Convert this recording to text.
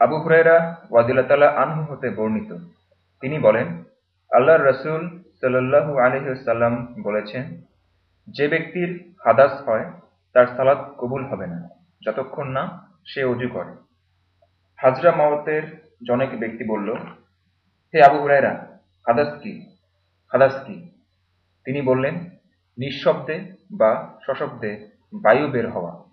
আবু হুরায়রা ওয়াদিল্লা আনহু হতে বর্ণিত। তিনি বলেন আল্লাহ রসুল সাল্লু আলহিসাল্লাম বলেছেন, যে ব্যক্তির হাদাস হয়, তার সালাদ কবুল হবে না, যতক্ষণ না সে অজু করে। হাজরা মাওতের জনক ব্যক্তি বলল, হে আবু হুরায়রা, হাদাস কি? হাদাস কি? তিনি বললেন, নিঃশব্দে বা সশব্দে বায়ু বের হওয়া।